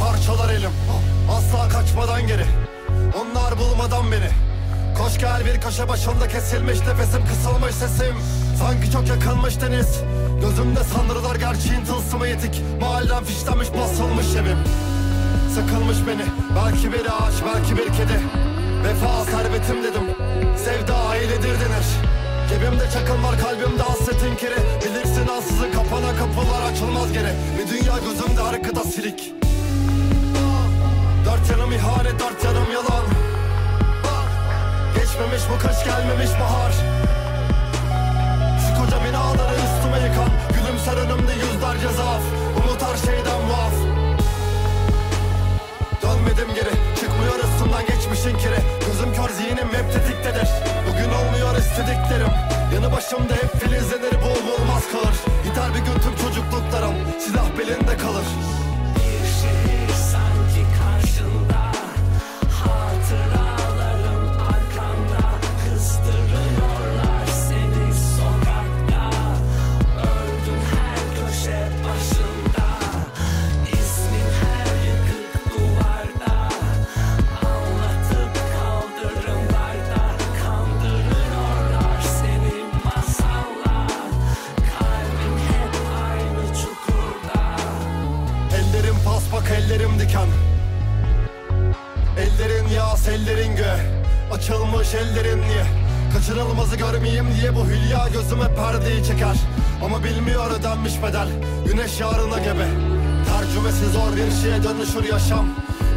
parçalar elim. Asla kaçmadan geri. Onlar bulmadan beni. Koş gel bir köşe başında kesilmiş nefesim kısılmış sesim. Sanki çok yakınmış deniz. Gözümde sanırlar gerçeğin tılsımı yetik. Mahallem fişlenmiş basılmış evim. Sıkılmış beni. Belki bir ağaç belki bir kedi. Vefa servetim dedim. Sevda ailedir denir Cebimde çakıl var kalbimde hasretin kiri. Bilirsin ansızın Dünya gözümde arkada silik. Dört yanım ihanet dört yanım yalan. Geçmemiş bu kış gelmemiş bahar. Şu koca binaları üstüme yıkan Gülümser önümde yüzlerce zaaf Umut her şeyden muaf. Dönmedim geri Çıkmıyor üstümden geçmişin kiri. Gözüm kör zihnim hep tetiktedir. Bugün olmuyor istediklerim. Yanı başımda hep filizlenir bu olmaz kalır Gider bir gün tüm çocukluklarım Silah belinde kalır Paspak ellerim diken. Ellerin yağ ellerin gö. Açılmış ellerin niye? Kaçırılmazı görmeyeyim diye bu hülya gözüme perdeyi çeker. Ama bilmiyor ödenmiş bedel Güneş yarına gebe. Tercümesi zor bir şeye dönüşür yaşam.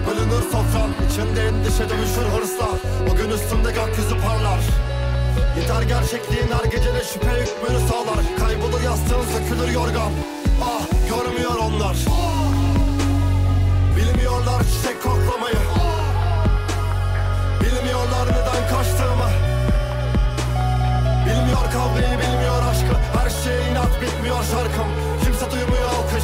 Bölünür sofran içinde endişe dönüşür hırsla. Bugün üstümde gökyüzü parlar. Yeter gerçekliğin her gecede şüphe hükmünü sağlar. Kaybolur yastığın sökülür yorgan kavgayı bilmiyor aşkı. Her şey inat bitmiyor şarkım. Kimse duymuyor alkış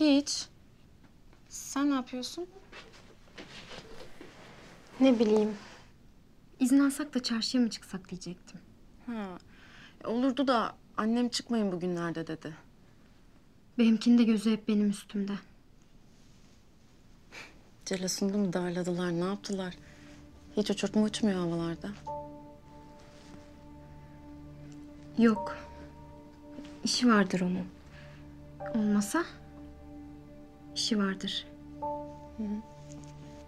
Hiç. Sen ne yapıyorsun? Ne bileyim. İzin alsak da çarşıya mı çıksak diyecektim. Ha. e, Olurdu da annem çıkmayın bugünlerde dedi. Benimkinin de gözü hep benim üstümde. Celasını mı darladılar, ne yaptılar? Hiç uçurtma uçmuyor havalarda. Yok. İşi vardır onun. Olmasa işi vardır. Hı hı.